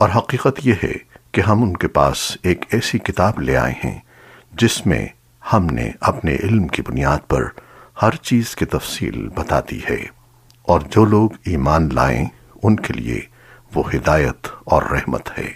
اور حقیقت یہ ہے کہ ہم ان کے پاس ایک ایسی کتاب لے آئے ہیں جس میں ہم نے اپنے علم کی بنیاد پر ہر چیز کی تفصیل بتا دی ہے۔ اور جو لوگ ایمان لائیں، ان کے لیے وہ ہدایت اور رحمت ہے۔